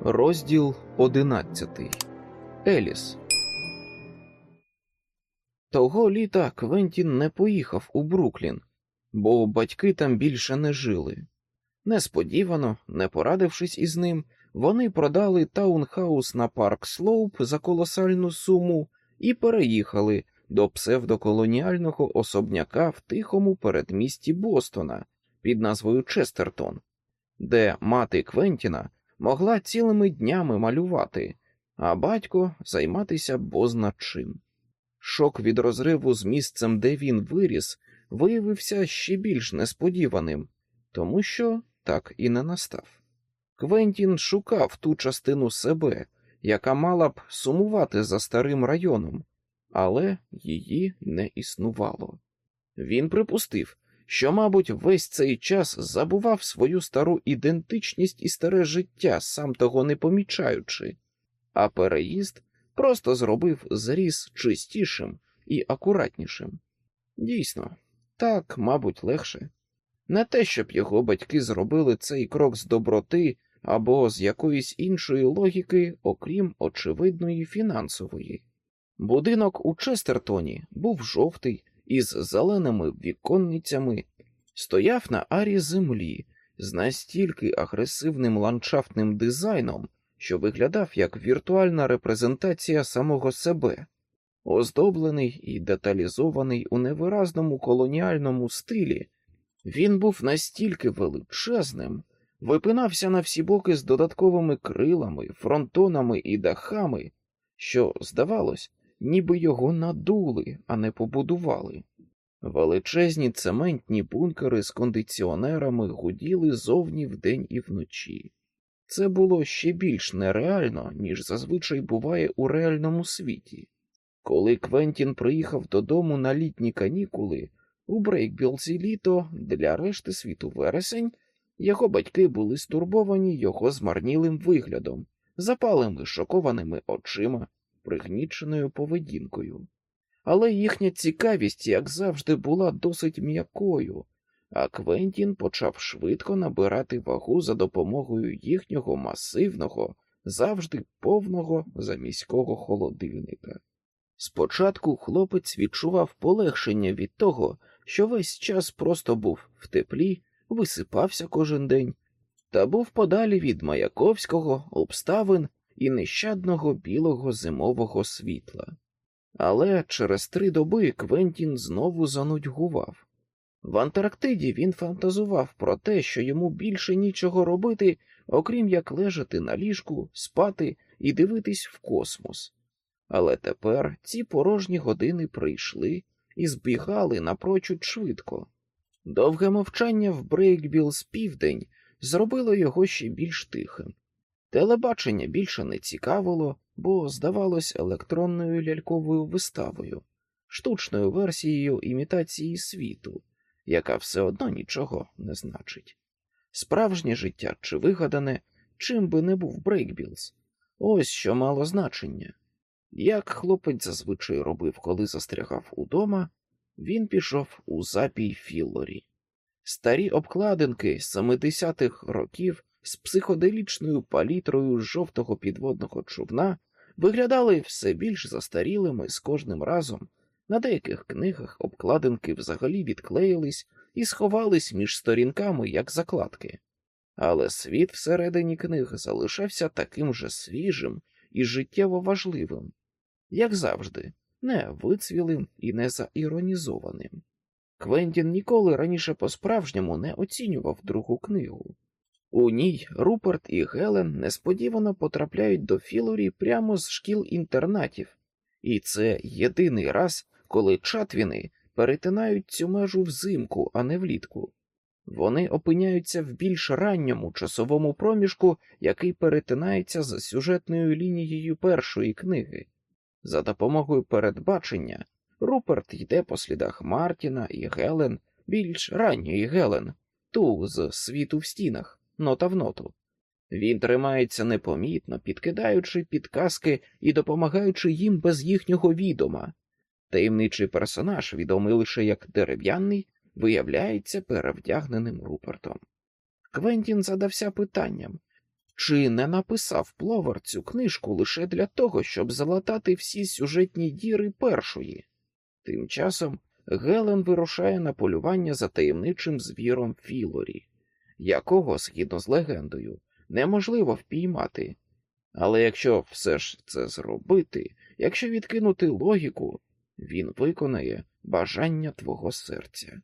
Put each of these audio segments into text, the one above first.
Розділ одинадцятий. Еліс. Того літа Квентін не поїхав у Бруклін, бо батьки там більше не жили. Несподівано, не порадившись із ним, вони продали таунхаус на парк Слоуп за колосальну суму і переїхали до псевдоколоніального особняка в тихому передмісті Бостона під назвою Честертон, де мати Квентіна могла цілими днями малювати, а батько займатися бозна чим. Шок від розриву з місцем, де він виріс, виявився ще більш несподіваним, тому що так і не настав. Квентін шукав ту частину себе, яка мала б сумувати за старим районом, але її не існувало. Він припустив, що, мабуть, весь цей час забував свою стару ідентичність і старе життя, сам того не помічаючи, а переїзд просто зробив зріз чистішим і акуратнішим. Дійсно, так, мабуть, легше. Не те, щоб його батьки зробили цей крок з доброти або з якоїсь іншої логіки, окрім очевидної фінансової. Будинок у Честертоні був жовтий, із зеленими віконницями, стояв на арі землі з настільки агресивним ландшафтним дизайном, що виглядав як віртуальна репрезентація самого себе, оздоблений і деталізований у невиразному колоніальному стилі, він був настільки величезним, випинався на всі боки з додатковими крилами, фронтонами і дахами, що, здавалось, ніби його надули, а не побудували. Величезні цементні бункери з кондиціонерами гуділи зовні вдень і вночі. Це було ще більш нереально, ніж зазвичай буває у реальному світі. Коли Квентін приїхав додому на літні канікули, у Брейкбілсі літо для решти світу вересень, його батьки були стурбовані його змарнілим виглядом, запалими шокованими очима, пригніченою поведінкою. Але їхня цікавість, як завжди, була досить м'якою, а Квентін почав швидко набирати вагу за допомогою їхнього масивного, завжди повного заміського холодильника. Спочатку хлопець відчував полегшення від того, що весь час просто був в теплі, висипався кожен день, та був подалі від маяковського обставин і нещадного білого зимового світла. Але через три доби Квентін знову занудьгував. В Антарктиді він фантазував про те, що йому більше нічого робити, окрім як лежати на ліжку, спати і дивитись в космос. Але тепер ці порожні години прийшли і збігали напрочуд швидко. Довге мовчання в Брейкбілз південь зробило його ще більш тихим. Телебачення більше не цікавило, бо здавалось електронною ляльковою виставою, штучною версією імітації світу, яка все одно нічого не значить. Справжнє життя чи вигадане, чим би не був Брейкбілз, ось що мало значення. Як хлопець зазвичай робив, коли застрягав удома, він пішов у запій Філлорі. Старі обкладинки 70-х років з психоделічною палітрою жовтого підводного човна виглядали все більш застарілими з кожним разом. На деяких книгах обкладинки взагалі відклеїлись і сховались між сторінками як закладки, але світ всередині книг залишався таким же свіжим і життєво важливим, як завжди, не вицвілим і не заіронізованим. Квентін ніколи раніше по-справжньому не оцінював другу книгу. У ній Руперт і Гелен несподівано потрапляють до Філорі прямо з шкіл інтернатів, і це єдиний раз, коли чатвіни перетинають цю межу взимку, а не влітку. Вони опиняються в більш ранньому часовому проміжку, який перетинається з сюжетною лінією першої книги. За допомогою передбачення Руперт йде по слідах Мартіна і Гелен, більш ранньої Гелен, ту з світу в стінах, нота в ноту. Він тримається непомітно, підкидаючи підказки і допомагаючи їм без їхнього відома. Таємничий персонаж, відомий лише як дерев'яний, виявляється перевдягненим Рупертом. Квентін задався питанням чи не написав Пловер цю книжку лише для того, щоб залатати всі сюжетні діри першої. Тим часом Гелен вирушає на полювання за таємничим звіром Філорі, якого, згідно з легендою, неможливо впіймати. Але якщо все ж це зробити, якщо відкинути логіку, він виконає бажання твого серця.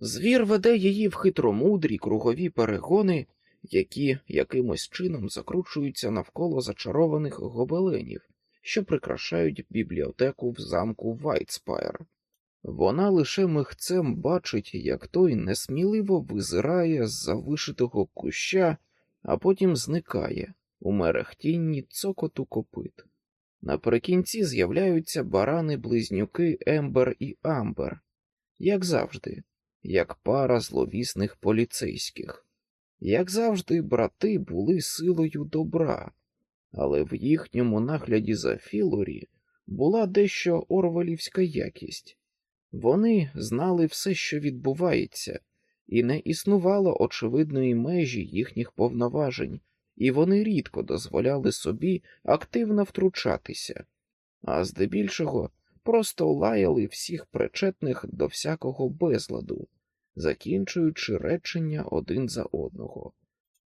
Звір веде її в хитромудрі кругові перегони, які якимось чином закручуються навколо зачарованих гобеленів, що прикрашають бібліотеку в замку Вайтспайр. Вона лише михцем бачить, як той несміливо визирає з за вишитого куща, а потім зникає у мерехтінні цокоту копит. Наприкінці з'являються барани-близнюки Ембер і Амбер, як завжди, як пара зловісних поліцейських. Як завжди, брати були силою добра, але в їхньому нагляді за Філорі була дещо орвелівська якість. Вони знали все, що відбувається, і не існувало очевидної межі їхніх повноважень, і вони рідко дозволяли собі активно втручатися, а здебільшого просто лаяли всіх причетних до всякого безладу, закінчуючи речення один за одного,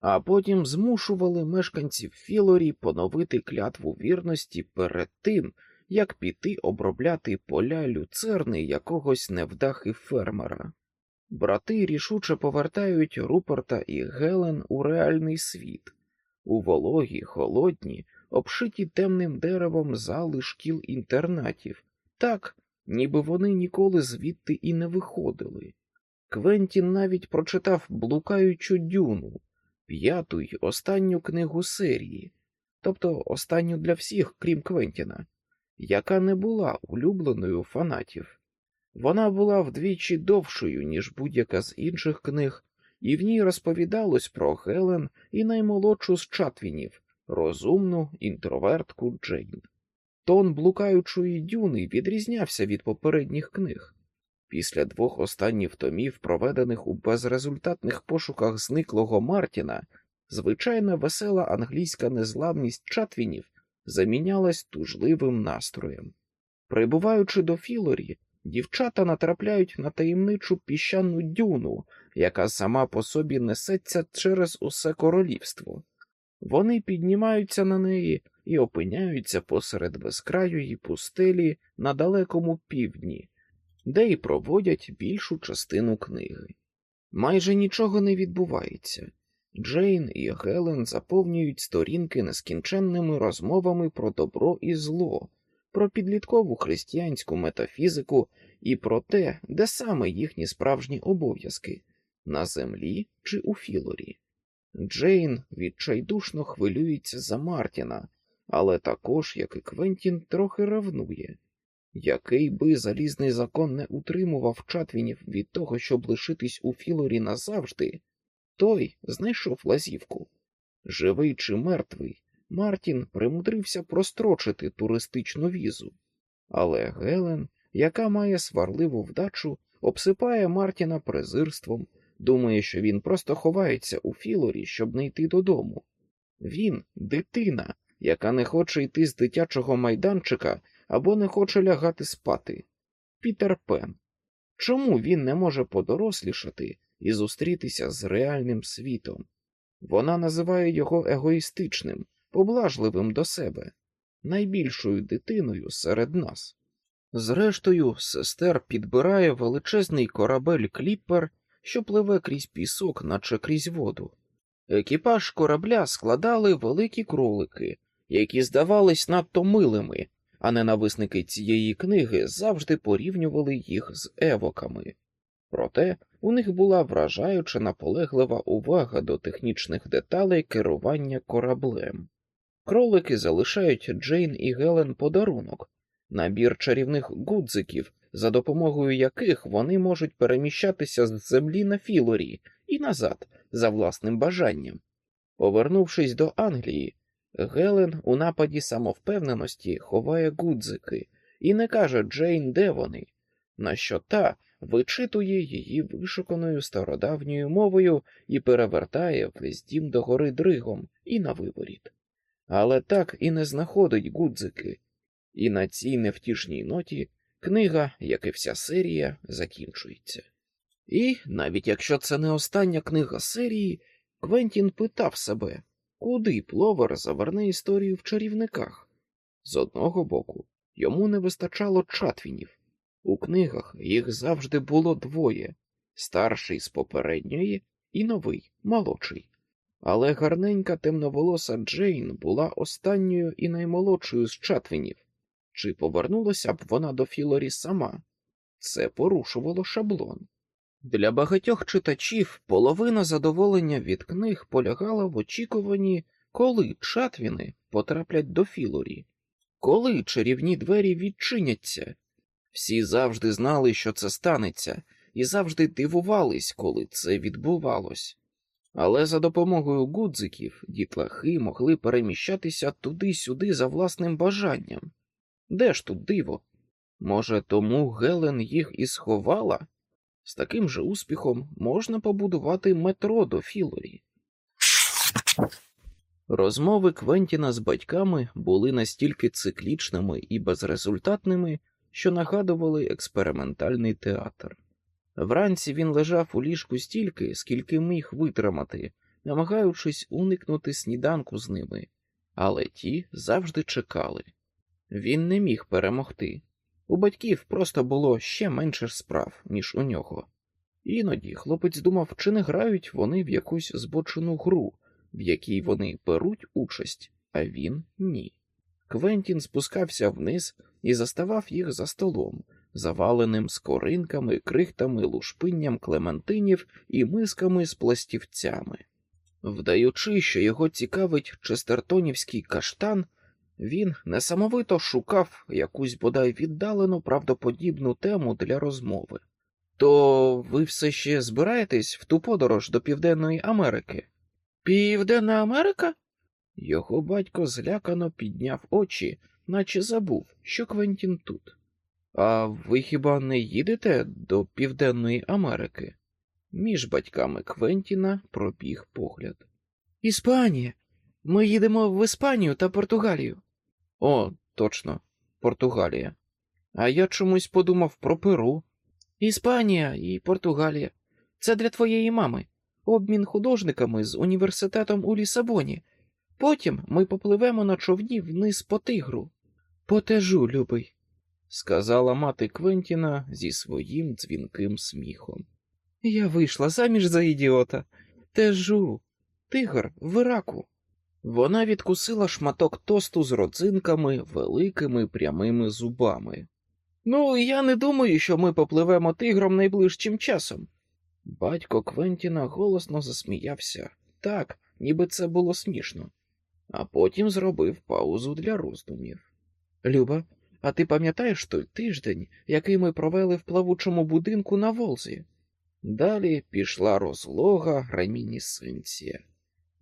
а потім змушували мешканців Філорі поновити клятву вірності перед тим, як піти обробляти поля люцерни якогось невдахи фермера. Брати рішуче повертають Руперта і Гелен у реальний світ, у вологі, холодні, обшиті темним деревом зали шкіл інтернатів, так, ніби вони ніколи звідти і не виходили. Квентін навіть прочитав блукаючу дюну, п'яту й останню книгу серії, тобто останню для всіх, крім Квентіна, яка не була улюбленою фанатів. Вона була вдвічі довшою, ніж будь-яка з інших книг, і в ній розповідалось про Гелен і наймолодшу з Чатвінів, розумну інтровертку Джейн. Тон блукаючої дюни відрізнявся від попередніх книг. Після двох останніх томів, проведених у безрезультатних пошуках зниклого Мартіна, звичайна весела англійська незламність Чатвінів замінялась тужливим настроєм. Прибуваючи до Філорі, дівчата натрапляють на таємничу піщану дюну, яка сама по собі несеться через усе королівство. Вони піднімаються на неї і опиняються посеред безкрайої пустелі на далекому півдні, де й проводять більшу частину книги. Майже нічого не відбувається. Джейн і Гелен заповнюють сторінки нескінченними розмовами про добро і зло, про підліткову християнську метафізику і про те, де саме їхні справжні обов'язки на землі чи у Філорі. Джейн відчайдушно хвилюється за Мартіна, але також, як і Квентін, трохи ревнує. Який би залізний закон не утримував Чатвінів від того, щоб лишитись у Філорі назавжди, той знайшов лазівку. Живий чи мертвий, Мартін примудрився прострочити туристичну візу, але Гелен, яка має сварливу вдачу, обсипає Мартіна презирством, думає, що він просто ховається у Філорі, щоб не йти додому. Він дитина, яка не хоче йти з дитячого майданчика або не хоче лягати спати. Пітер Пен. Чому він не може подорослішати і зустрітися з реальним світом? Вона називає його егоїстичним, поблажливим до себе, найбільшою дитиною серед нас. Зрештою, сестер підбирає величезний корабель кліппер, що пливе крізь пісок, наче крізь воду. Екіпаж корабля складали великі кролики, які здавались надто милими, а ненависники цієї книги завжди порівнювали їх з евоками. Проте у них була вражаюча наполеглива увага до технічних деталей керування кораблем. Кролики залишають Джейн і Гелен подарунок, набір чарівних гудзиків, за допомогою яких вони можуть переміщатися з землі на Філорі і назад за власним бажанням. Повернувшись до Англії, Гелен у нападі самовпевненості ховає гудзики і не каже Джейн, де вони. На що та вичитує її вишуканою стародавньою мовою і перевертає весь дім догори дригом і на виворіт. Але так і не знаходить гудзики, і на цій невтішній ноті книга, як і вся серія, закінчується. І навіть якщо це не остання книга серії, Квентін питав себе, куди пловер заверне історію в чарівниках. З одного боку, йому не вистачало чатвінів. У книгах їх завжди було двоє старший з попередньої і новий, молодший. Але гарненька темноволоса Джейн була останньою і наймолодшою з чатвінів. Чи повернулася б вона до Філорі сама? Це порушувало шаблон. Для багатьох читачів половина задоволення від книг полягала в очікуванні, коли чатвіни потраплять до Філорі, коли чарівні двері відчиняться. Всі завжди знали, що це станеться, і завжди дивувались, коли це відбувалось. Але за допомогою гудзиків дітлахи могли переміщатися туди-сюди за власним бажанням. Де ж тут диво? Може, тому Гелен їх і сховала? З таким же успіхом можна побудувати метро до Філорі. Розмови Квентіна з батьками були настільки циклічними і безрезультатними, що нагадували експериментальний театр. Вранці він лежав у ліжку стільки, скільки міг витримати, намагаючись уникнути сніданку з ними, але ті завжди чекали. Він не міг перемогти. У батьків просто було ще менше справ, ніж у нього. Іноді хлопець думав, чи не грають вони в якусь збочену гру, в якій вони беруть участь, а він ні. Квентін спускався вниз і заставав їх за столом, заваленим скоринками, крихтами, лушпинням клементинів і мисками з пластівцями. Вдаючи, що його цікавить честертонівський каштан, він несамовито шукав якусь бодай віддалену правдоподібну тему для розмови. То ви все ще збираєтесь в ту подорож до Південної Америки? Південна Америка? Його батько злякано підняв очі, наче забув, що Квентін тут. А ви хіба не їдете до Південної Америки? Між батьками Квентіна пробіг погляд. Іспанія. Ми їдемо в Іспанію та Португалію. О, точно, Португалія. А я чомусь подумав про Перу. Іспанія і Португалія. Це для твоєї мами. Обмін художниками з університетом у Лісабоні. Потім ми попливемо на човні вниз по тигру. Потежу, любий, сказала мати Квентіна зі своїм дзвінким сміхом. Я вийшла заміж за ідіота. Тежу, тигр в Іраку. Вона відкусила шматок тосту з родзинками, великими прямими зубами. Ну, я не думаю, що ми попливемо тигром найближчим часом. Батько Квентіна голосно засміявся так, ніби це було смішно, а потім зробив паузу для роздумів. Люба, а ти пам'ятаєш той тиждень, який ми провели в плавучому будинку на Волзі? Далі пішла розлога ремінісценція.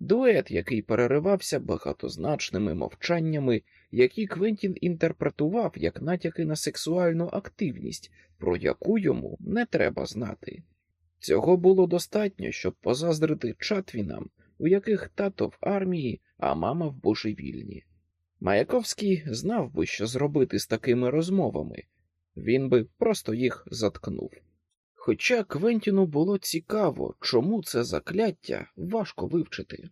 Дует, який переривався багатозначними мовчаннями, які Квентін інтерпретував як натяки на сексуальну активність, про яку йому не треба знати. Цього було достатньо, щоб позаздрити чатвінам, у яких тато в армії, а мама в божевільні. Маяковський знав би, що зробити з такими розмовами, він би просто їх заткнув. Хоча Квентіну було цікаво, чому це закляття важко вивчити.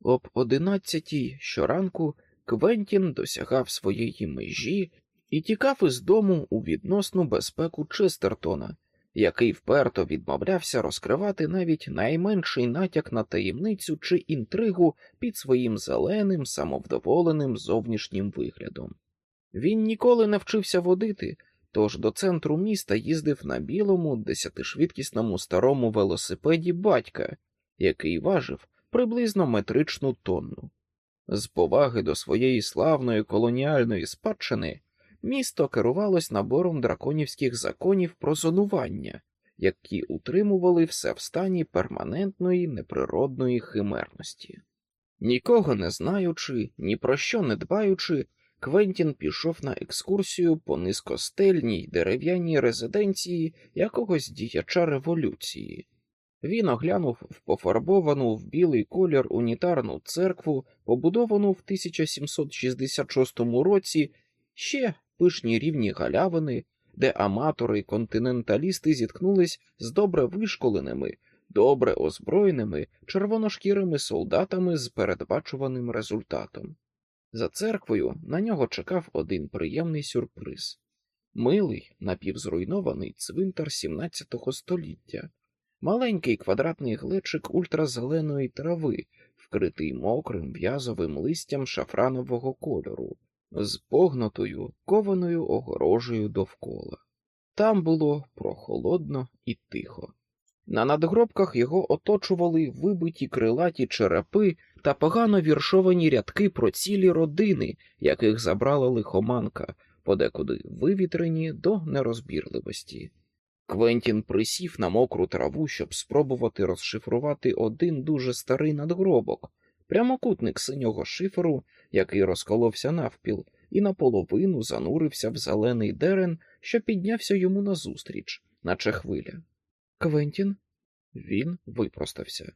Об одинадцятій щоранку Квентін досягав своєї межі і тікав із дому у відносну безпеку Честертона, який вперто відмовлявся розкривати навіть найменший натяк на таємницю чи інтригу під своїм зеленим, самовдоволеним зовнішнім виглядом. Він ніколи не вчився водити, тож до центру міста їздив на білому десятишвидкісному старому велосипеді батька, який важив приблизно метричну тонну. З поваги до своєї славної колоніальної спадщини місто керувалось набором драконівських законів про зонування, які утримували все в стані перманентної неприродної химерності. Нікого не знаючи, ні про що не дбаючи, Квентін пішов на екскурсію по низькостельній дерев'яній резиденції якогось діяча революції. Він оглянув в пофарбовану в білий колір унітарну церкву, побудовану в 1766 році ще пишні рівні галявини, де аматори й континенталісти зіткнулись з добре вишколеними, добре озброєними червоношкірими солдатами з передбачуваним результатом. За церквою на нього чекав один приємний сюрприз. Милий напівзруйнований цвинтар 17 століття, маленький квадратний глечик ультразеленої трави, вкритий мокрим в'язовим листям шафранового кольору, з погнутою кованою огорожею довкола. Там було прохолодно і тихо. На надгробках його оточували вибиті крилаті черепи та погано віршовані рядки про цілі родини, яких забрала лихоманка, подекуди вивітрені до нерозбірливості. Квентін присів на мокру траву, щоб спробувати розшифрувати один дуже старий надгробок, прямокутник синього шиферу, який розколовся навпіл, і наполовину занурився в зелений дерен, що піднявся йому назустріч, наче хвиля. Квентін? Він випростався.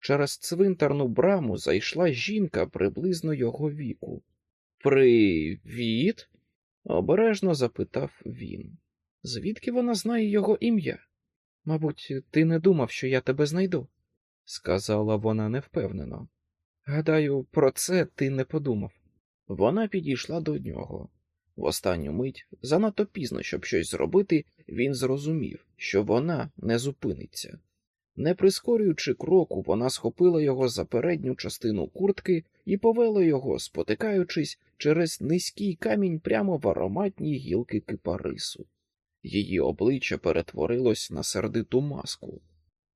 Через цвинтарну браму зайшла жінка приблизно його віку. Привіт? обережно запитав він. Звідки вона знає його ім'я? Мабуть, ти не думав, що я тебе знайду, сказала вона невпевнено. Гадаю, про це ти не подумав. Вона підійшла до нього. В останню мить, занадто пізно, щоб щось зробити, він зрозумів, що вона не зупиниться. Не прискорюючи кроку, вона схопила його за передню частину куртки і повела його, спотикаючись через низький камінь прямо в ароматні гілки кипарису. Її обличчя перетворилось на сердиту маску.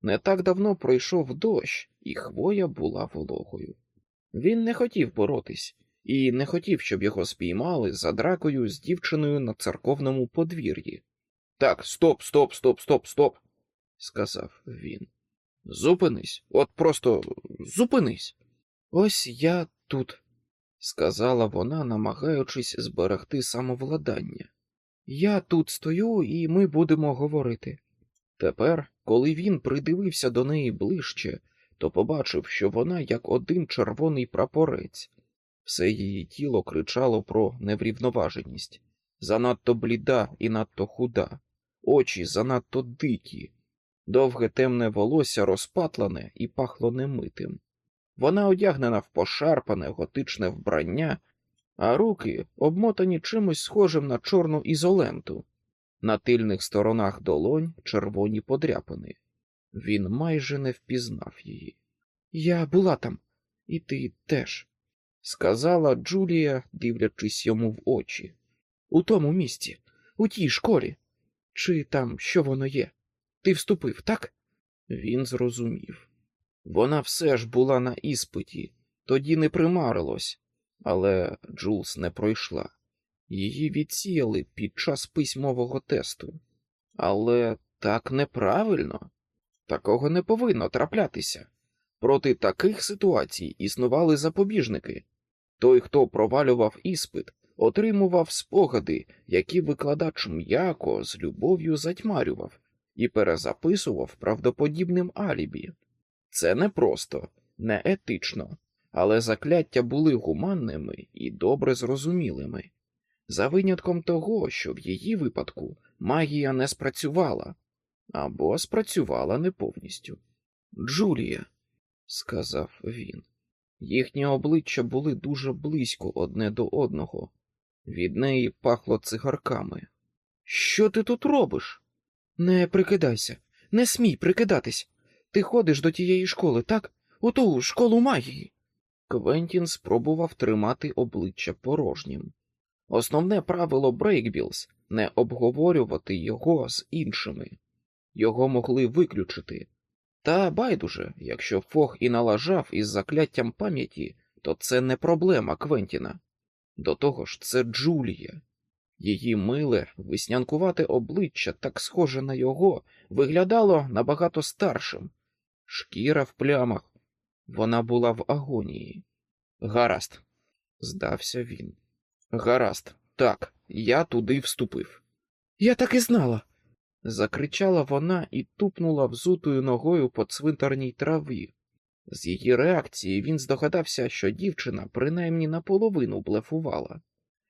Не так давно пройшов дощ, і хвоя була вологою. Він не хотів боротись і не хотів, щоб його спіймали за дракою з дівчиною на церковному подвір'ї. Так, стоп, стоп, стоп, стоп, стоп, сказав він. Зупинись, от просто зупинись. Ось я тут, сказала вона, намагаючись зберегти самовладання. Я тут стою, і ми будемо говорити. Тепер, коли він придивився до неї ближче, то побачив, що вона як один червоний прапорець. Все її тіло кричало про неврівноваженість, занадто бліда і надто худа, очі занадто дикі, довге темне волосся розпатлене і пахло немитим. Вона одягнена в пошарпане готичне вбрання, а руки обмотані чимось схожим на чорну ізоленту, на тильних сторонах долонь червоні подряпини. Він майже не впізнав її. Я була там, і ти теж, сказала Джулія, дивлячись йому в очі. У тому місці, у тій школі. Чи там що воно є? Ти вступив, так? Він зрозумів. Вона все ж була на іспиті, тоді не примарилось, але Джулс не пройшла. Її відсіяли під час письмового тесту. Але так неправильно, такого не повинно траплятися. Проти таких ситуацій існували запобіжники. Той, хто провалював іспит, отримував спогади, які викладач м'яко з любов'ю затьмарював і перезаписував правдоподібним алібі. Це не просто, не етично, але закляття були гуманними і добре зрозумілими, за винятком того, що в її випадку магія не спрацювала або спрацювала не повністю. Джулія, сказав він, їхні обличчя були дуже близько одне до одного, від неї пахло цигарками. Що ти тут робиш? Не прикидайся, не смій прикидатись. Ти ходиш до тієї школи, так? У ту школу магії. Квентін спробував тримати обличчя порожнім. Основне правило Брейкбілз не обговорювати його з іншими. Його могли виключити. Та байдуже, якщо Фог і налажав із закляттям пам'яті, то це не проблема Квентіна. До того ж, це Джулія. Її миле, веснянкувате обличчя, так схоже на його, виглядало набагато старшим. Шкіра в плямах. Вона була в агонії. Гаразд, здався він. Гаразд, так, я туди вступив. Я так і знала. Закричала вона і тупнула взутою ногою по цвинтарній траві. З її реакції він здогадався, що дівчина принаймні наполовину блефувала.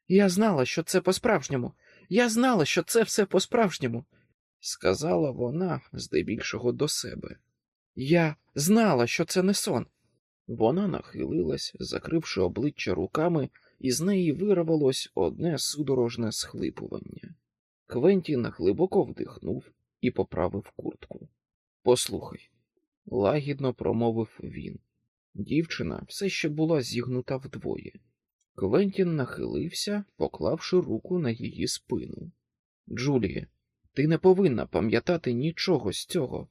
Я знала, що це по-справжньому. Я знала, що це все по-справжньому, сказала вона здебільшого до себе. Я знала, що це не сон. Вона нахилилась, закривши обличчя руками, і з неї вирвалось одне судорожне схлипування. Квентін глибоко вдихнув і поправив куртку. Послухай, лагідно промовив він. Дівчина все ще була зігнута вдвоє. Квентін нахилився, поклавши руку на її спину. Джуліє, ти не повинна пам'ятати нічого з цього.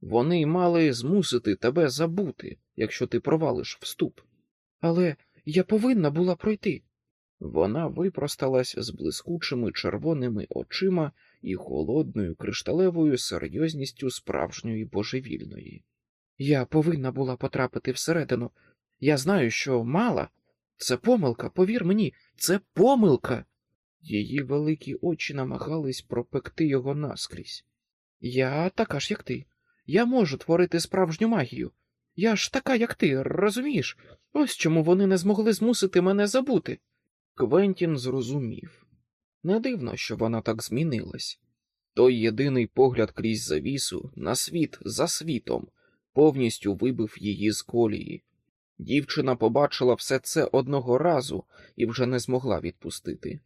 Вони мали змусити тебе забути, якщо ти провалиш вступ. Але я повинна була пройти. Вона випросталась з блискучими червоними очима і холодною кришталевою серйозністю справжньої божевільної. Я повинна була потрапити всередину. Я знаю, що мала. Це помилка, повір мені, це помилка. Її великі очі намагались пропекти його наскрізь. Я така ж, як ти. Я можу творити справжню магію. Я ж така, як ти, розумієш? Ось чому вони не змогли змусити мене забути. Квентін зрозумів. Не дивно, що вона так змінилась. Той єдиний погляд крізь завісу на світ за світом повністю вибив її з колії. Дівчина побачила все це одного разу і вже не змогла відпустити.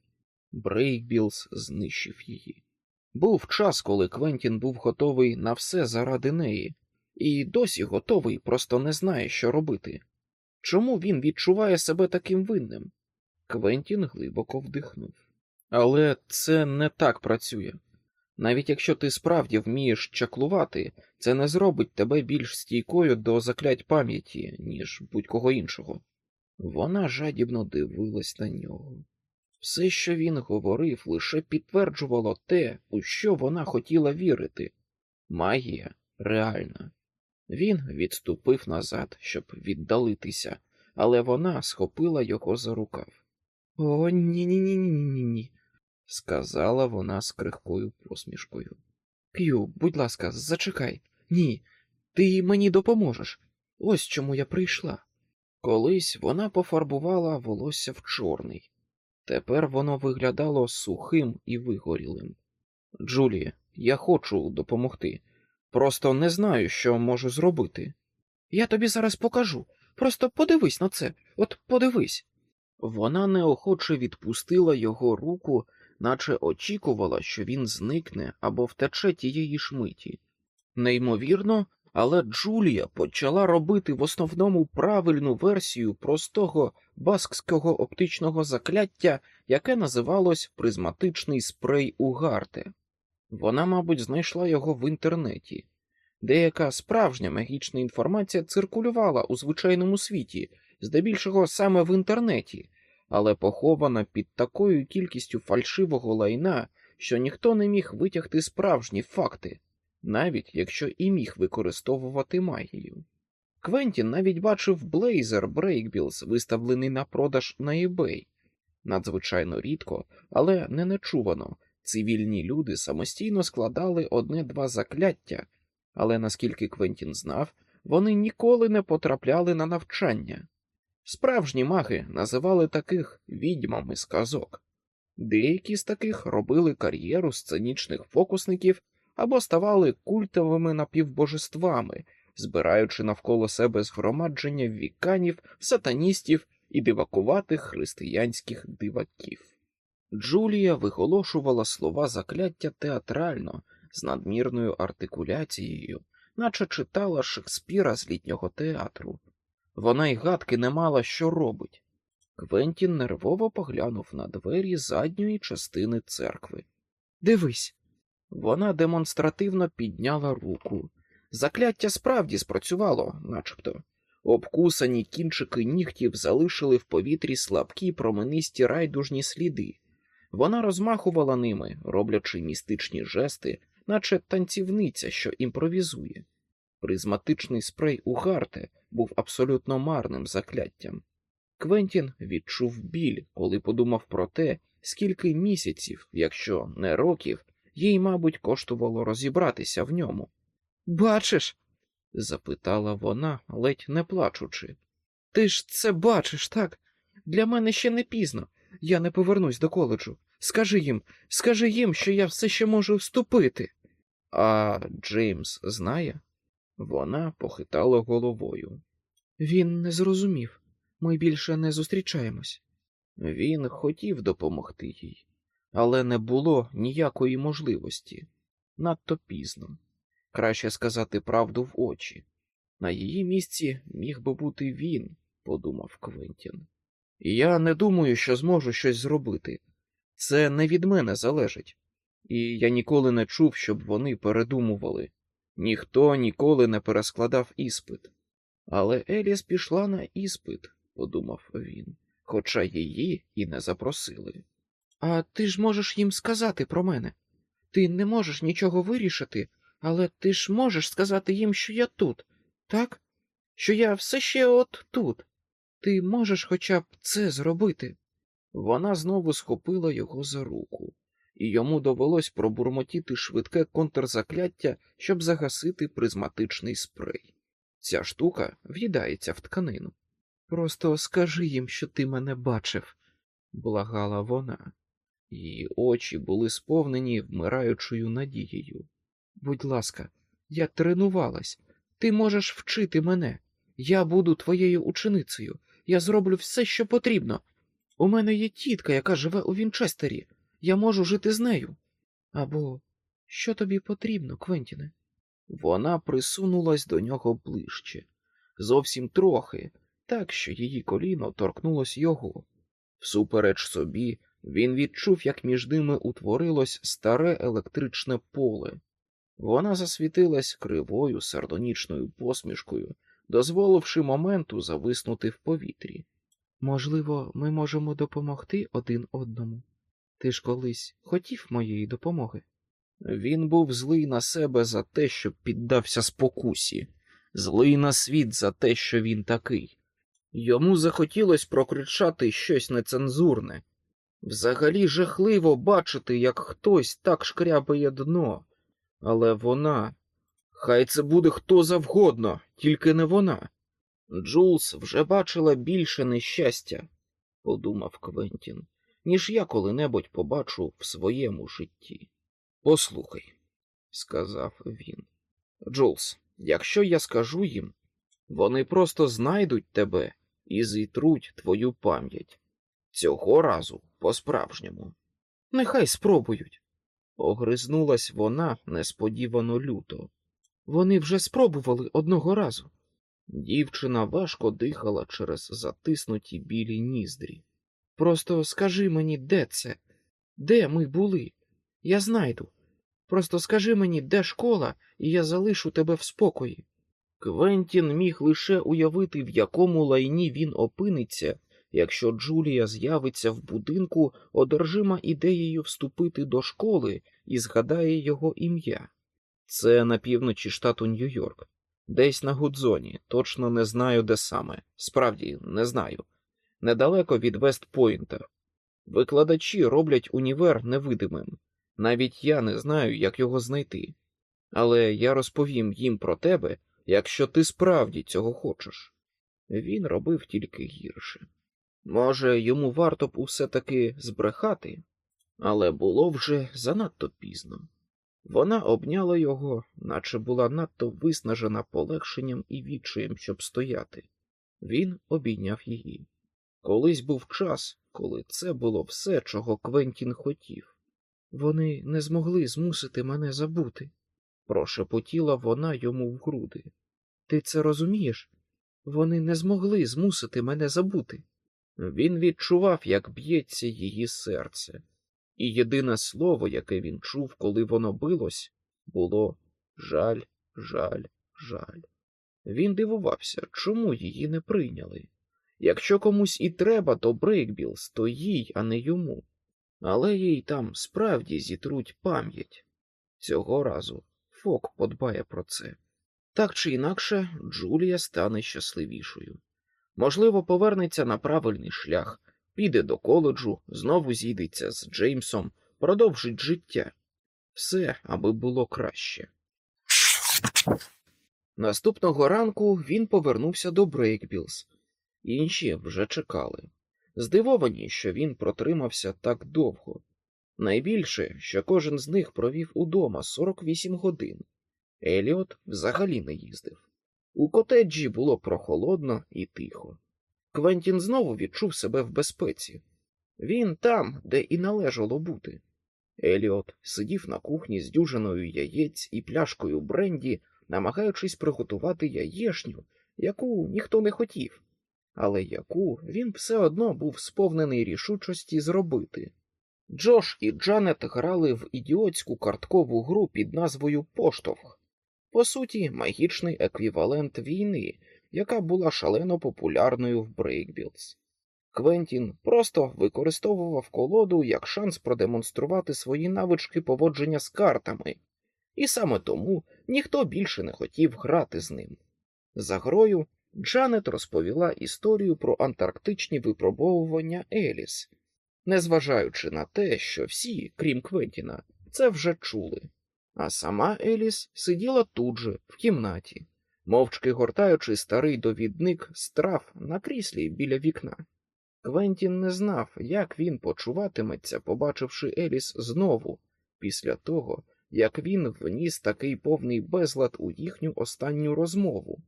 Брейкбілз знищив її. Був час, коли Квентін був готовий на все заради неї, і досі готовий, просто не знає, що робити. Чому він відчуває себе таким винним? Квентін глибоко вдихнув. Але це не так працює. Навіть якщо ти справді вмієш чаклувати, це не зробить тебе більш стійкою до заклять пам'яті, ніж будь-кого іншого. Вона жадібно дивилась на нього. Все, що він говорив, лише підтверджувало те, у що вона хотіла вірити магія реальна. Він відступив назад, щоб віддалитися, але вона схопила його за рукав. О, ні ні ні ні ні ні сказала вона з крихкою посмішкою. К'ю, будь ласка, зачекай. Ні, ти мені допоможеш. Ось чому я прийшла. Колись вона пофарбувала волосся в чорний. Тепер воно виглядало сухим і вигорілим. Джулія, я хочу допомогти. Просто не знаю, що можу зробити. Я тобі зараз покажу. Просто подивись на це, от подивись. Вона неохоче відпустила його руку, наче очікувала, що він зникне або втече тієї ж миті. Неймовірно, але Джулія почала робити в основному правильну версію простого баскського оптичного закляття, яке називалось призматичний спрей Угарте. Вона, мабуть, знайшла його в інтернеті. Деяка справжня магічна інформація циркулювала у звичайному світі, здебільшого саме в інтернеті, але похована під такою кількістю фальшивого лайна, що ніхто не міг витягти справжні факти, навіть якщо і міг використовувати магію. Квентін навіть бачив блейзер Брейкбілз, виставлений на продаж на eBay. Надзвичайно рідко, але не нечувано. Цивільні люди самостійно складали одне-два закляття, але наскільки Квентін знав, вони ніколи не потрапляли на навчання. Справжні маги називали таких відьмами з казок. Деякі з таких робили кар'єру сценічних фокусників або ставали культовими напівбожествами, збираючи навколо себе згромадження віканів, сатаністів і дивакуватих християнських диваків. Джулія виголошувала слова закляття театрально, з надмірною артикуляцією, наче читала Шекспіра з літнього театру. Вона й гадки не мала, що робить. Квентін нервово поглянув на двері задньої частини церкви. Дивись. Вона демонстративно підняла руку. Закляття справді спрацювало, начебто. Обкусані кінчики нігтів залишили в повітрі слабкі променисті райдужні сліди. Вона розмахувала ними, роблячи містичні жести, наче танцівниця, що імпровізує. Призматичний спрей у Гарте був абсолютно марним закляттям. Квентін відчув біль, коли подумав про те, скільки місяців, якщо не років, їй, мабуть, коштувало розібратися в ньому. Бачиш? запитала вона, ледь не плачучи. Ти ж це бачиш, так? Для мене ще не пізно. Я не повернусь до коледжу. Скажи їм, скажи їм, що я все ще можу вступити. А Джеймс знає? Вона похитала головою. Він не зрозумів. Ми більше не зустрічаємось. Він хотів допомогти їй, але не було ніякої можливості. Надто пізно. Краще сказати правду в очі. На її місці міг би бути він, подумав Квентін. Я не думаю, що зможу щось зробити. Це не від мене залежить. І я ніколи не чув, щоб вони передумували. Ніхто ніколи не перескладав іспит. Але Еліс пішла на іспит, подумав він, хоча її і не запросили. А ти ж можеш їм сказати про мене. Ти не можеш нічого вирішити, але ти ж можеш сказати їм, що я тут, так? Що я все ще от тут. Ти можеш хоча б це зробити. Вона знову схопила його за руку, і йому довелось пробурмотіти швидке контрзакляття, щоб загасити призматичний спрей. Ця штука в'їдається в тканину. Просто скажи їм, що ти мене бачив, благала вона. Її очі були сповнені вмираючою надією. Будь ласка, я тренувалась. Ти можеш вчити мене. Я буду твоєю ученицею. Я зроблю все, що потрібно. У мене є тітка, яка живе у Вінчестері. Я можу жити з нею. Або що тобі потрібно, Квентіне? Вона присунулась до нього ближче, зовсім трохи, так що її коліно торкнулось його. Всупереч собі, він відчув, як між ними утворилось старе електричне поле. Вона засвітилась кривою сардонічною посмішкою, дозволивши моменту зависнути в повітрі. Можливо, ми можемо допомогти один одному. Ти ж колись хотів моєї допомоги. Він був злий на себе за те, що піддався спокусі, злий на світ за те, що він такий. Йому захотілось прокричати щось нецензурне. Взагалі жахливо бачити, як хтось так шкрябає дно, але вона. Хай це буде хто завгодно, тільки не вона. Джулс вже бачила більше нещастя, подумав Квентін, ніж я коли-небудь побачу в своєму житті. Послухай, сказав він. Джулс, якщо я скажу їм, вони просто знайдуть тебе і зітруть твою пам'ять. Цього разу по-справжньому. Нехай спробують. Огризнулась вона несподівано люто. Вони вже спробували одного разу. Дівчина важко дихала через затиснуті білі ніздрі. Просто скажи мені, де це? Де ми були? Я знайду. Просто скажи мені, де школа, і я залишу тебе в спокої. Квентін міг лише уявити, в якому лайні він опиниться, якщо Джулія з'явиться в будинку, одержима ідеєю вступити до школи і згадає його ім'я. Це на півночі штату Нью-Йорк, десь на Гудзоні, точно не знаю, де саме. Справді, не знаю. Недалеко від Вестпойнта. Викладачі роблять універ невидимим. Навіть я не знаю, як його знайти. Але я розповім їм про тебе, якщо ти справді цього хочеш. Він робив тільки гірше. Може, йому варто б усе таки збрехати, але було вже занадто пізно. Вона обняла його, наче була надто виснажена полегшенням і відчаєм, щоб стояти. Він обійняв її. Колись був час, коли це було все, чого Квентін хотів. Вони не змогли змусити мене забути, прошепотіла вона йому в груди. Ти це розумієш? Вони не змогли змусити мене забути. Він відчував, як б'ється її серце, і єдине слово, яке він чув, коли воно билось, було жаль, жаль, жаль. Він дивувався, чому її не прийняли. Якщо комусь і треба, то Брейкбілз, то їй, а не йому. Але їй там справді зітруть пам'ять. Цього разу Фок подбає про це. Так чи інакше, Джулія стане щасливішою. Можливо, повернеться на правильний шлях, піде до коледжу, знову зійдеться з Джеймсом, продовжить життя. Все, аби було краще. Наступного ранку він повернувся до Брейкбілз. Інші вже чекали. Здивовані, що він протримався так довго. Найбільше, що кожен з них провів удома 48 годин. Еліот взагалі не їздив. У котеджі було прохолодно і тихо. Квентін знову відчув себе в безпеці. Він там, де і належало бути. Еліот сидів на кухні з дюжиною яєць і пляшкою бренді, намагаючись приготувати яєшню, яку ніхто не хотів, але яку він все одно був сповнений рішучості зробити. Джош і Джанет грали в ідіотську карткову гру під назвою Поштовх, по суті, магічний еквівалент війни, яка була шалено популярною в Брейкбілдс. Квентін просто використовував колоду як шанс продемонструвати свої навички поводження з картами, і саме тому ніхто більше не хотів грати з ним. За грою Джанет розповіла історію про антарктичні випробовування Еліс, незважаючи на те, що всі, крім Квентіна, це вже чули. А сама Еліс сиділа тут же, в кімнаті, мовчки гортаючи старий довідник страв на кріслі біля вікна. Квентін не знав, як він почуватиметься, побачивши Еліс знову, після того, як він вніс такий повний безлад у їхню останню розмову,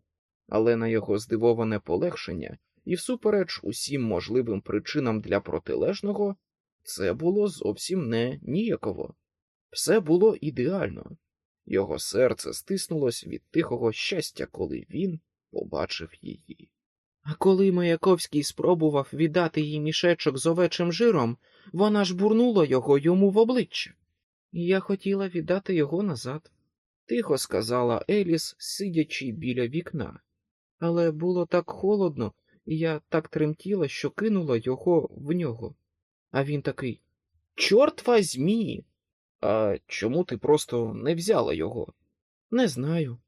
але на його здивоване полегшення і всупереч усім можливим причинам для протилежного, це було зовсім не ніяково. Все було ідеально. Його серце стиснулось від тихого щастя, коли він побачив її. А коли Маяковський спробував віддати їй мішечок з овечим жиром, вона ж бурнула його йому в обличчя. І я хотіла віддати його назад, тихо сказала Еліс, сидячи біля вікна. Але було так холодно, і я так тремтіла, що кинула його в нього. А він такий Чорт возьмі! А чому ти просто не взяла його? Не знаю.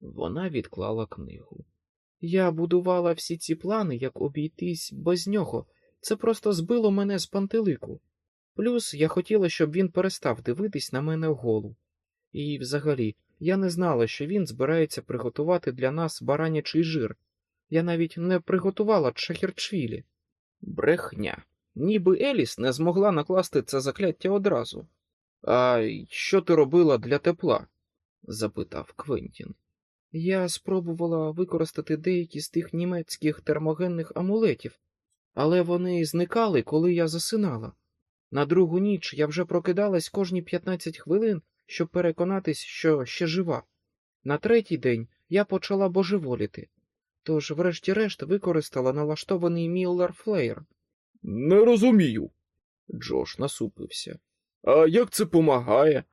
Вона відклала книгу. Я будувала всі ці плани, як обійтись без нього. Це просто збило мене з пантелику. Плюс я хотіла, щоб він перестав дивитись на мене вголу. І, взагалі, я не знала, що він збирається приготувати для нас баранячий жир. Я навіть не приготувала чахірчвілі. Брехня. Ніби Еліс не змогла накласти це закляття одразу. А що ти робила для тепла? запитав Квентін. Я спробувала використати деякі з тих німецьких термогенних амулетів, але вони зникали, коли я засинала. На другу ніч я вже прокидалась кожні 15 хвилин, щоб переконатись, що ще жива. На третій день я почала божеволіти, тож, врешті-решт, використала налаштований Міллер Флеєр. Не розумію. Джош насупився. А як це помагає?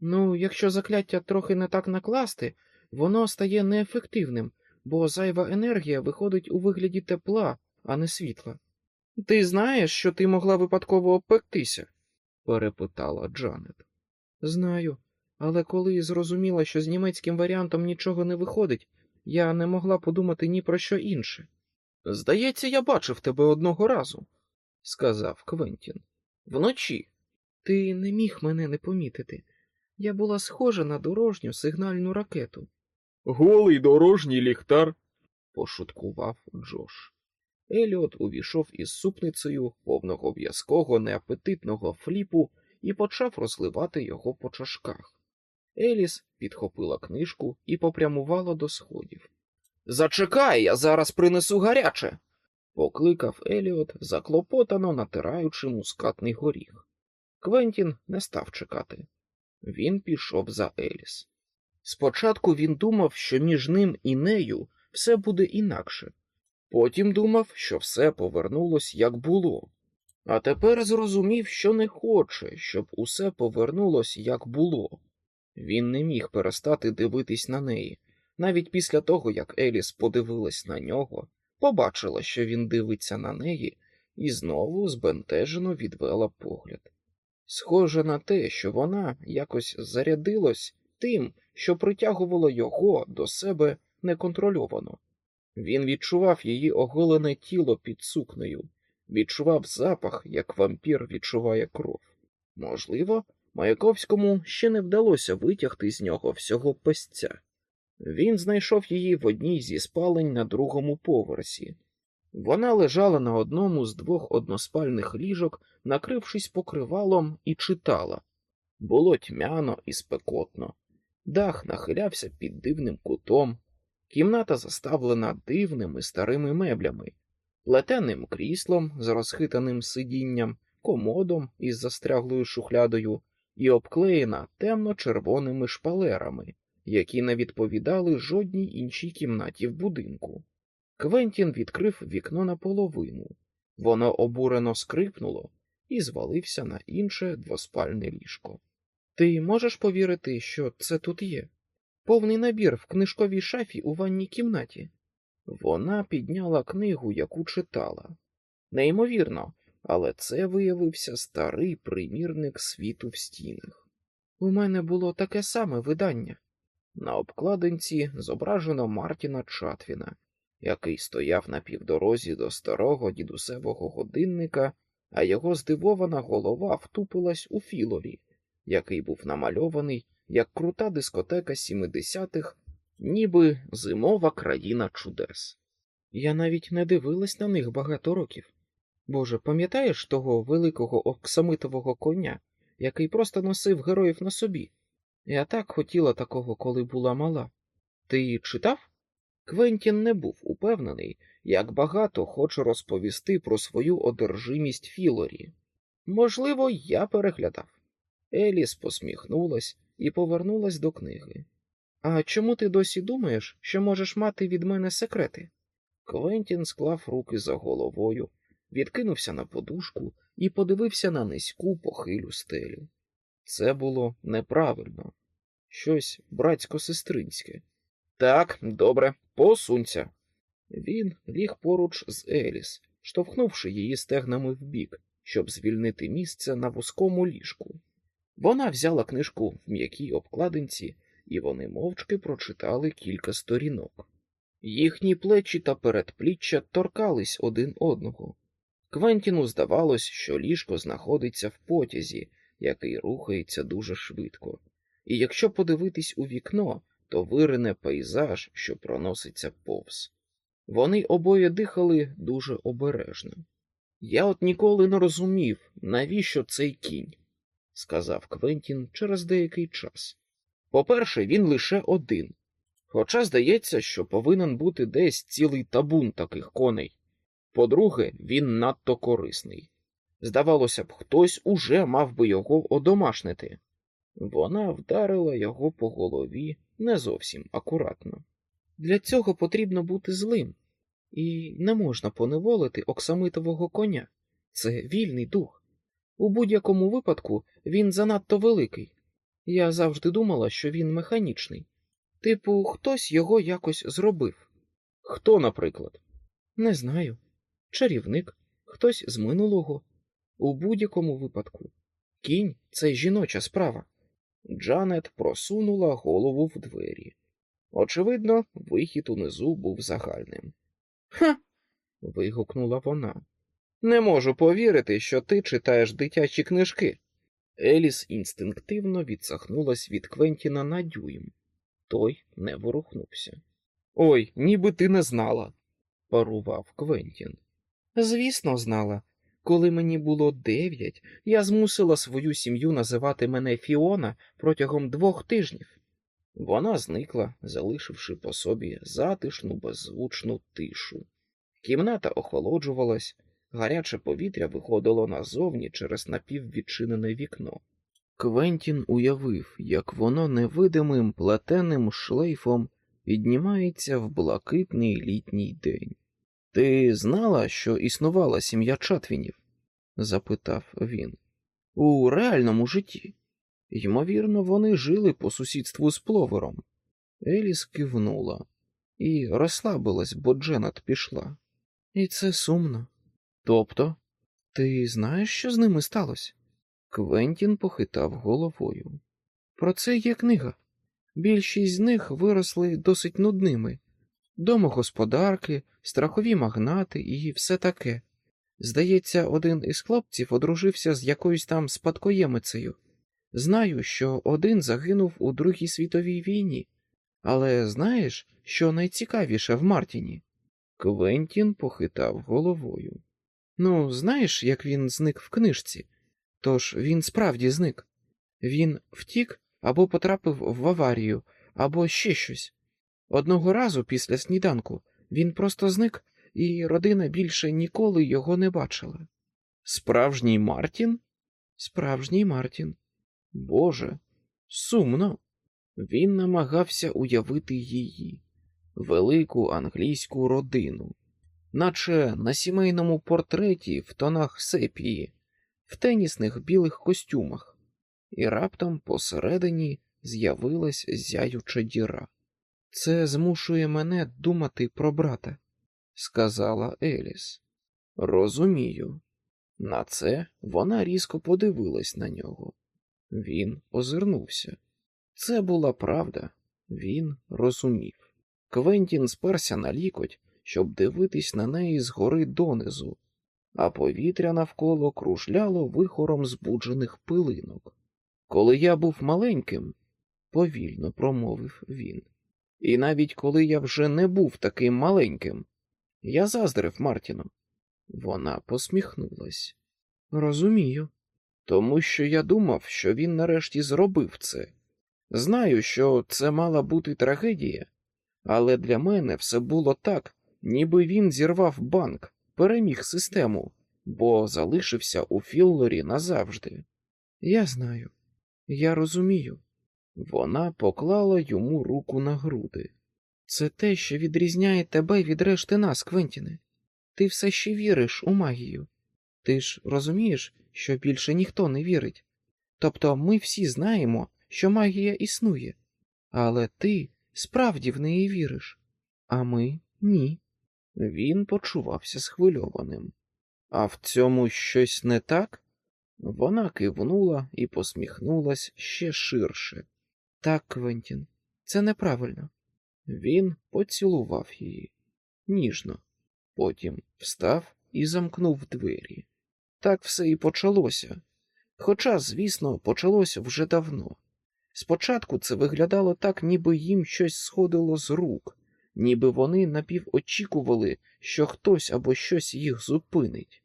Ну, якщо закляття трохи не так накласти, воно стає неефективним, бо зайва енергія виходить у вигляді тепла, а не світла. Ти знаєш, що ти могла випадково обпектися? перепитала Джанет. Знаю, але коли зрозуміла, що з німецьким варіантом нічого не виходить, я не могла подумати ні про що інше. Здається, я бачив тебе одного разу, сказав Квентін. Вночі. Ти не міг мене не помітити. Я була схожа на дорожню сигнальну ракету. Голий дорожній ліхтар, пошуткував Джош. Еліот увійшов із супницею повного в'язкого неапетитного фліпу і почав розливати його по чашках. Еліс підхопила книжку і попрямувала до сходів. Зачекай, я зараз принесу гаряче. покликав Еліот, заклопотано натираючи мускатний горіх. Квентін не став чекати. Він пішов за Еліс. Спочатку він думав, що між ним і нею все буде інакше. Потім думав, що все повернулось як було, а тепер зрозумів, що не хоче, щоб усе повернулось як було. Він не міг перестати дивитись на неї, навіть після того, як Еліс подивилась на нього, побачила, що він дивиться на неї, і знову збентежено відвела погляд. Схоже на те, що вона якось зарядилась тим, що притягувало його до себе неконтрольовано. Він відчував її оголене тіло під сукнею, відчував запах, як вампір відчуває кров. Можливо, Маяковському ще не вдалося витягти з нього всього пестця. Він знайшов її в одній зі спалень на другому поверсі. Вона лежала на одному з двох односпальних ліжок, накрившись покривалом, і читала. Було тьмяно і спекотно. Дах нахилявся під дивним кутом, кімната заставлена дивними старими меблями, плетеним кріслом з розхитаним сидінням, комодом із застряглою шухлядою і обклеєна темно-червоними шпалерами, які не відповідали жодній іншій кімнаті в будинку. Квентін відкрив вікно наполовину, воно обурено скрипнуло і звалився на інше двоспальне ліжко. Ти можеш повірити, що це тут є? Повний набір в книжковій шафі у ванній кімнаті. Вона підняла книгу, яку читала. Неймовірно, але це виявився старий примірник світу в стінах. У мене було таке саме видання. На обкладинці зображено Мартіна Чатвіна, який стояв на півдорозі до старого дідусевого годинника, а його здивована голова втупилась у філорі, який був намальований як крута дискотека 70-х, ніби зимова країна чудес. Я навіть не дивилась на них багато років. Боже, пам'ятаєш того великого оксамитового коня, який просто носив героїв на собі? Я так хотіла такого, коли була мала. Ти читав? Квентін не був упевнений, як багато хоче розповісти про свою одержимість Філорі. Можливо, я переглядав. Еліс посміхнулась і повернулась до книги. А чому ти досі думаєш, що можеш мати від мене секрети? Квентін склав руки за головою, відкинувся на подушку і подивився на низьку похилю стелю. Це було неправильно, щось братсько-сестринське. Так, добре, посунься. Він ліг поруч з Еліс, штовхнувши її стегнами вбік, щоб звільнити місце на вузькому ліжку. Вона взяла книжку в м'якій обкладинці, і вони мовчки прочитали кілька сторінок. Їхні плечі та передпліччя торкались один одного. Квентіну здавалось, що ліжко знаходиться в потязі, який рухається дуже швидко, і якщо подивитись у вікно, то вирине пейзаж, що проноситься повз. Вони обоє дихали дуже обережно. Я от ніколи не розумів, навіщо цей кінь, сказав Квентін через деякий час. По-перше, він лише один, хоча здається, що повинен бути десь цілий табун таких коней. По-друге, він надто корисний. Здавалося б, хтось уже мав би його одомашнити. Вона вдарила його по голові не зовсім акуратно. Для цього потрібно бути злим, і не можна поневолити оксамитового коня. Це вільний дух. У будь-якому випадку він занадто великий. Я завжди думала, що він механічний. Типу, хтось його якось зробив. Хто, наприклад? Не знаю. Чарівник, хтось з минулого. У будь-якому випадку. Кінь це жіноча справа. Джанет просунула голову в двері. Очевидно, вихід унизу був загальним. Ха. вигукнула вона. Не можу повірити, що ти читаєш дитячі книжки. Еліс інстинктивно відсахнулась від Квентіна на дюйм. Той не ворухнувся. Ой, ніби ти не знала, парував Квентін. Звісно, знала. Коли мені було дев'ять, я змусила свою сім'ю називати мене Фіона протягом двох тижнів. Вона зникла, залишивши по собі затишну, беззвучну тишу. Кімната охолоджувалась, гаряче повітря виходило назовні через напіввідчинене вікно. Квентін уявив, як воно невидимим плетеним шлейфом піднімається в блакитний літній день. Ти знала, що існувала сім'я Чатвінів? запитав він. У реальному житті. Ймовірно, вони жили по сусідству з пловером. Еліс кивнула і розслабилась, бо Дженет пішла. І це сумно. Тобто, ти знаєш, що з ними сталося? Квентін похитав головою. Про це є книга. Більшість з них виросли досить нудними. домогосподарки, страхові магнати і все таке. Здається, один із хлопців одружився з якоюсь там спадкоємицею. Знаю, що один загинув у Другій світовій війні, але знаєш, що найцікавіше в Мартіні? Квентін похитав головою. Ну, знаєш, як він зник в книжці? Тож він справді зник. Він втік або потрапив в аварію, або ще щось. Одного разу після сніданку він просто зник, і родина більше ніколи його не бачила. Справжній Мартін? Справжній Мартін. Боже, сумно. Він намагався уявити її, велику англійську родину, наче на сімейному портреті в тонах сепії, в тенісних білих костюмах, і раптом посередині з'явилась зяюча діра. Це змушує мене думати про брата, сказала Еліс. Розумію. На це вона різко подивилась на нього. Він озирнувся. Це була правда, він розумів. Квентін сперся на лікоть, щоб дивитись на неї згори донизу, а повітря навколо кружляло вихором збуджених пилинок. Коли я був маленьким, повільно промовив він. І навіть коли я вже не був таким маленьким, я заздрив Мартіну. Вона посміхнулась. Розумію. Тому що я думав, що він нарешті зробив це. Знаю, що це мала бути трагедія, але для мене все було так, ніби він зірвав банк, переміг систему, бо залишився у Філлорі назавжди. Я знаю, я розумію. Вона поклала йому руку на груди. Це те, що відрізняє тебе від решти нас, Квентіне. Ти все ще віриш у магію. Ти ж розумієш, що більше ніхто не вірить. Тобто ми всі знаємо, що магія існує, але ти справді в неї віриш, а ми ні. Він почувався схвильованим. А в цьому щось не так? Вона кивнула і посміхнулась ще ширше. Так, Квентін, це неправильно. Він поцілував її ніжно, потім встав і замкнув двері. Так все і почалося. Хоча, звісно, почалося вже давно. Спочатку це виглядало так, ніби їм щось сходило з рук, ніби вони напівочікували, що хтось або щось їх зупинить.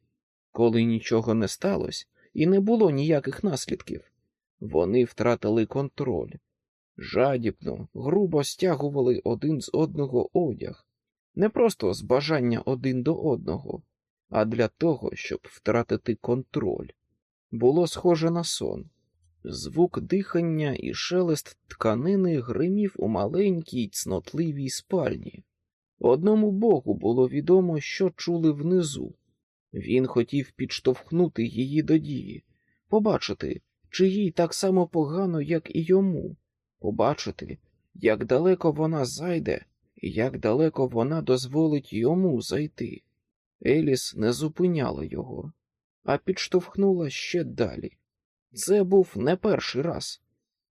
Коли нічого не сталося і не було ніяких наслідків, вони втратили контроль, жадібно, грубо стягували один з одного одяг, не просто з бажання один до одного, а для того, щоб втратити контроль. Було схоже на сон. Звук дихання і шелест тканини гримів у маленькій цнотливій спальні. Одному богу було відомо, що чули внизу. Він хотів підштовхнути її до дії, побачити, чи їй так само погано, як і йому, побачити, як далеко вона зайде і як далеко вона дозволить йому зайти. Еліс не зупиняла його, а підштовхнула ще далі. Це був не перший раз,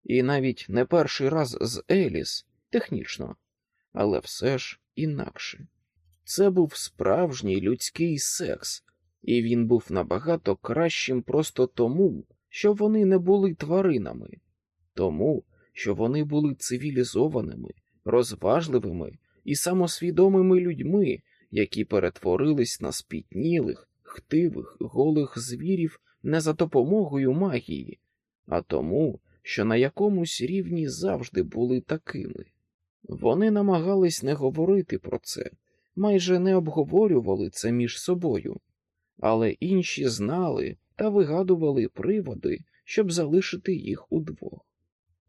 і навіть не перший раз з Еліс, технічно, але все ж інакше. Це був справжній людський секс, і він був набагато кращим просто тому, що вони не були тваринами, тому, що вони були цивілізованими, розважливими і самосвідомими людьми, які перетворились на спітнілих, хтивих, голих звірів не за допомогою магії, а тому, що на якомусь рівні завжди були такими. Вони намагались не говорити про це, майже не обговорювали це між собою, але інші знали та вигадували приводи, щоб залишити їх удвох.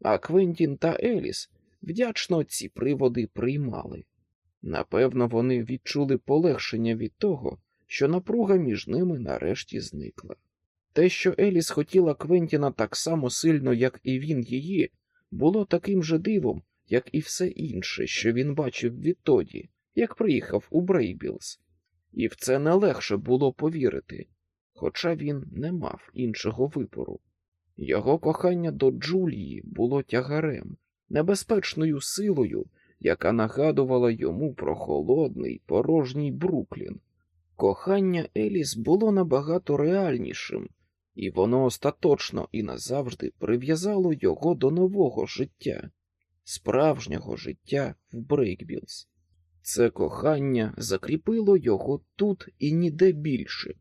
А Квентін та Еліс вдячно ці приводи приймали. Напевно, вони відчули полегшення від того, що напруга між ними нарешті зникла. Те, що Еліс хотіла Квентіна так само сильно, як і він її, було таким же дивом, як і все інше, що він бачив відтоді, як приїхав у Брейбілз, і в це не легше було повірити, хоча він не мав іншого вибору. Його кохання до Джулії було тягарем, небезпечною силою, яка нагадувала йому про холодний порожній Бруклін. Кохання Еліс було набагато реальнішим, і воно остаточно і назавжди прив'язало його до нового життя, справжнього життя в Брейкбілз. Це кохання закріпило його тут і ніде більше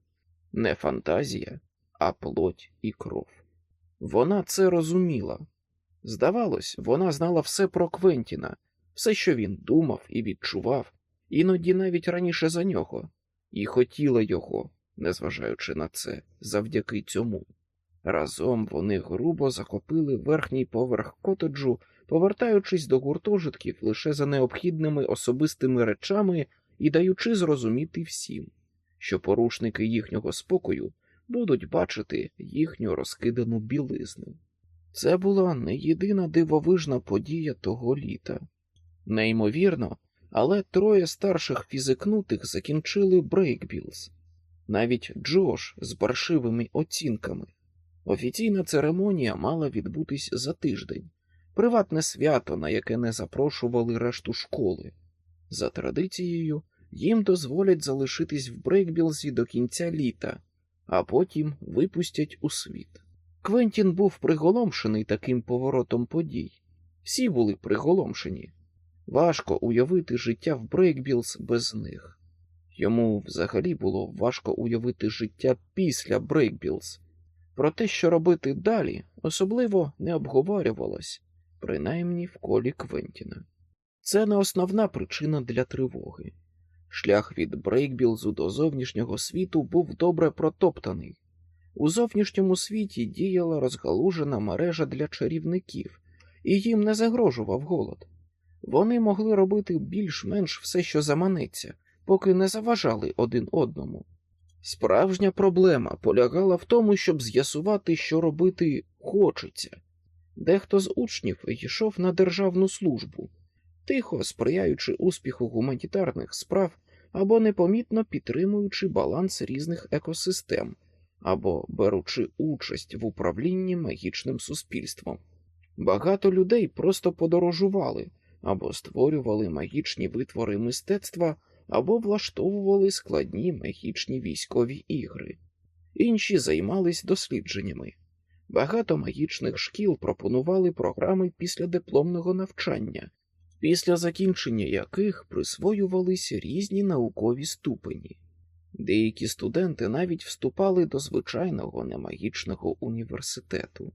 не фантазія, а плоть і кров. Вона це розуміла. Здавалось, вона знала все про Квентіна, все, що він думав і відчував, іноді навіть раніше за нього, і хотіла його, незважаючи на це, завдяки цьому. Разом вони грубо захопили верхній поверх котеджу, повертаючись до гуртожитків лише за необхідними особистими речами і даючи зрозуміти всім, що порушники їхнього спокою будуть бачити їхню розкидану білизну. Це була не єдина дивовижна подія того літа. Неймовірно, але троє старших фізикнутих закінчили Брейкбілз, навіть Джош з паршивими оцінками. Офіційна церемонія мала відбутись за тиждень, приватне свято, на яке не запрошували решту школи. За традицією, їм дозволять залишитись в Брейкбілзі до кінця літа, а потім випустять у світ. Квентін був приголомшений таким поворотом подій. Всі були приголомшені. Важко уявити життя в Брейкбілз без них. Йому взагалі було важко уявити життя після Брейкбілз. Про те, що робити далі, особливо не обговорювалось, принаймні в колі Квентіна. Це не основна причина для тривоги. Шлях від Брейкбілзу до зовнішнього світу був добре протоптаний. У зовнішньому світі діяла розгалужена мережа для чарівників, і їм не загрожував голод. Вони могли робити більш-менш все, що заманеться, поки не заважали один одному. Справжня проблема полягала в тому, щоб з'ясувати, що робити хочеться. Дехто з учнів йшов на державну службу, тихо сприяючи успіху гуманітарних справ або непомітно підтримуючи баланс різних екосистем, або беручи участь в управлінні магічним суспільством. Багато людей просто подорожували або створювали магічні витвори мистецтва, або влаштовували складні магічні військові ігри, інші займались дослідженнями. Багато магічних шкіл пропонували програми післядипломного навчання, після закінчення яких присвоювалися різні наукові ступені. Деякі студенти навіть вступали до звичайного немагічного університету.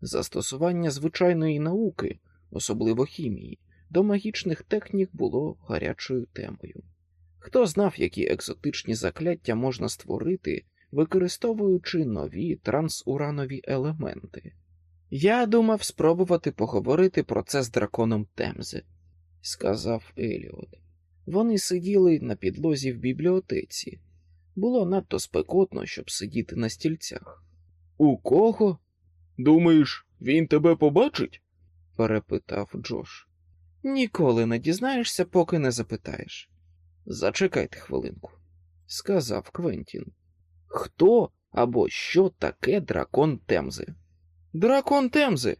Застосування звичайної науки, особливо хімії, до магічних технік було гарячою темою. Хто знав, які екзотичні закляття можна створити, використовуючи нові трансуранові елементи? Я думав спробувати поговорити про це з драконом Темзи, сказав Еліот. Вони сиділи на підлозі в бібліотеці. Було надто спекотно, щоб сидіти на стільцях. У кого? Думаєш, він тебе побачить? перепитав Джош. Ніколи не дізнаєшся, поки не запитаєш. Зачекайте хвилинку, сказав Квентін. Хто або що таке дракон Темзи? Дракон Темзи,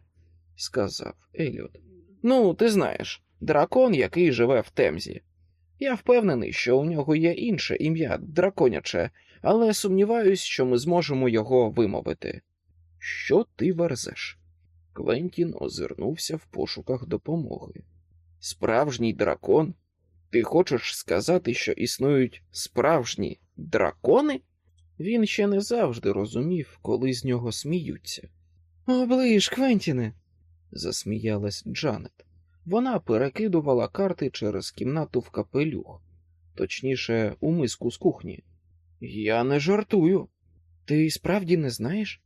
сказав Еліот. Ну, ти знаєш, дракон, який живе в Темзі. Я впевнений, що у нього є інше ім'я драконяче, але сумніваюсь, що ми зможемо його вимовити. Що ти верзеш? Квентін озирнувся в пошуках допомоги. Справжній дракон? Ти хочеш сказати, що існують справжні дракони? Він ще не завжди розумів, коли з нього сміються. Оближ, Квентіне, засміялась Джанет. Вона перекидувала карти через кімнату в капелюх, точніше, у миску з кухні. Я не жартую. Ти справді не знаєш?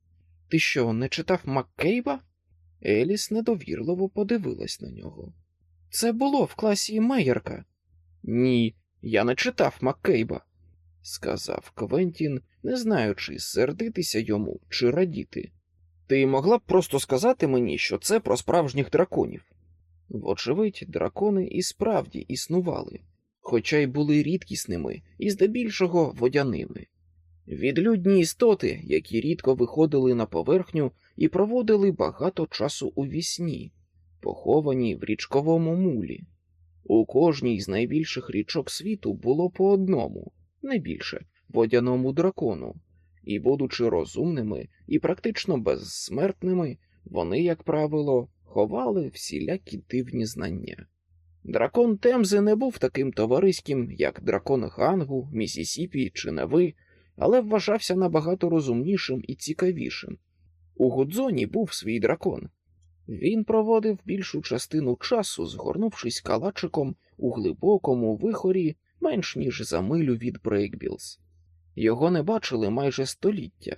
Ти що, не читав Маккейба? Еліс недовірливо подивилась на нього. Це було в класі Мейерка. Ні, я не читав Маккейба, сказав Квентін, не знаючи, сердитися йому чи радіти. Ти могла б просто сказати мені, що це про справжніх драконів. Вочевидь, дракони і справді існували, хоча й були рідкісними і здебільшого водяними. Відлюдні істоти, які рідко виходили на поверхню і проводили багато часу у вісні, поховані в річковому мулі. У кожній з найбільших річок світу було по одному, не більше, водяному дракону, і, будучи розумними і практично безсмертними, вони, як правило, ховали всілякі дивні знання. Дракон Темзи не був таким товариським, як дракон Гангу, Місісіпі чи Неви, але вважався набагато розумнішим і цікавішим. У Гудзоні був свій дракон. Він проводив більшу частину часу, згорнувшись калачиком у глибокому вихорі менш ніж за милю від Брейкбілз. Його не бачили майже століття.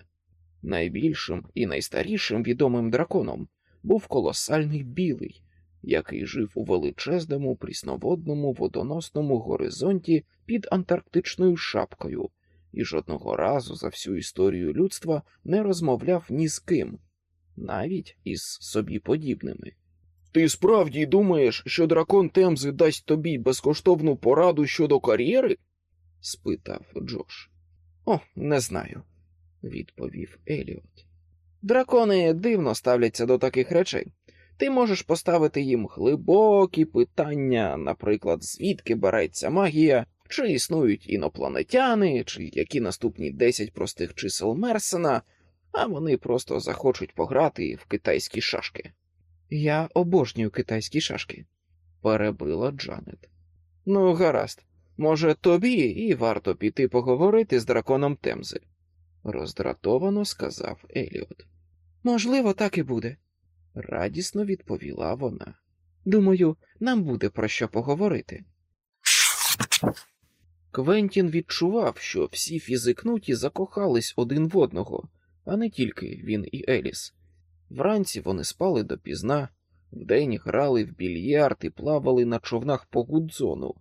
Найбільшим і найстарішим відомим драконом був колосальний білий, який жив у величезному прісноводному водоносному горизонті під антарктичною шапкою, і жодного разу за всю історію людства не розмовляв ні з ким, навіть із собі подібними. Ти справді думаєш, що дракон Темзи дасть тобі безкоштовну пораду щодо кар'єри? спитав Джош. О, не знаю, відповів Еліот. Дракони дивно ставляться до таких речей. Ти можеш поставити їм глибокі питання, наприклад, звідки береться магія, чи існують інопланетяни, чи які наступні 10 простих чисел Мерсена, а вони просто захочуть пограти в китайські шашки. Я обожнюю китайські шашки, перебила Джанет. Ну, гаразд, може, тобі і варто піти поговорити з драконом Темзи, роздратовано сказав Еліот. Можливо, так і буде, радісно відповіла вона. Думаю, нам буде про що поговорити. Квентін відчував, що всі фізикнуті закохались один в одного, а не тільки він і Еліс. Вранці вони спали допізна, вдень грали в більярд і плавали на човнах по гудзону,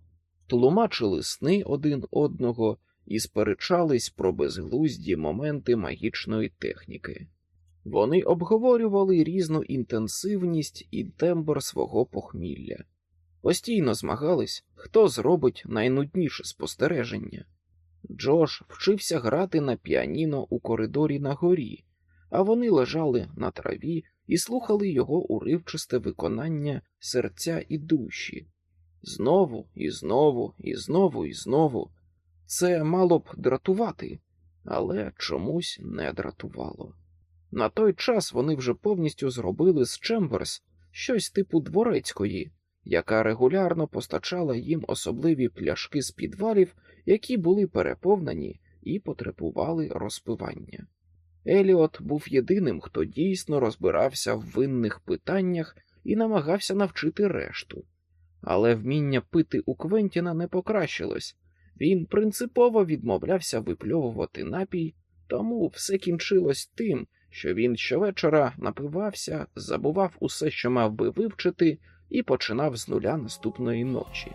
тлумачили сни один одного і сперечались про безглузді моменти магічної техніки. Вони обговорювали різну інтенсивність і тембр свого похмілля, постійно змагались, хто зробить найнудніше спостереження. Джош вчився грати на піаніно у коридорі на горі, а вони лежали на траві і слухали його уривчисте виконання серця і душі. Знову і знову, і знову, і знову. Це мало б дратувати, але чомусь не дратувало. На той час вони вже повністю зробили з Чемберс щось типу дворецької, яка регулярно постачала їм особливі пляшки з підвалів, які були переповнені і потребували розпивання. Еліот був єдиним, хто дійсно розбирався в винних питаннях і намагався навчити решту. Але вміння пити у Квентіна не покращилось, він принципово відмовлявся випльовувати напій, тому все кінчилось тим, що він щовечора напивався, забував усе, що мав би вивчити, і починав з нуля наступної ночі.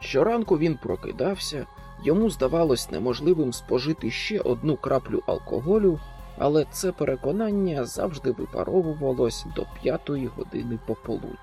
Щоранку він прокидався, йому здавалось неможливим спожити ще одну краплю алкоголю, але це переконання завжди випаровувалось до п'ятої години пополудні.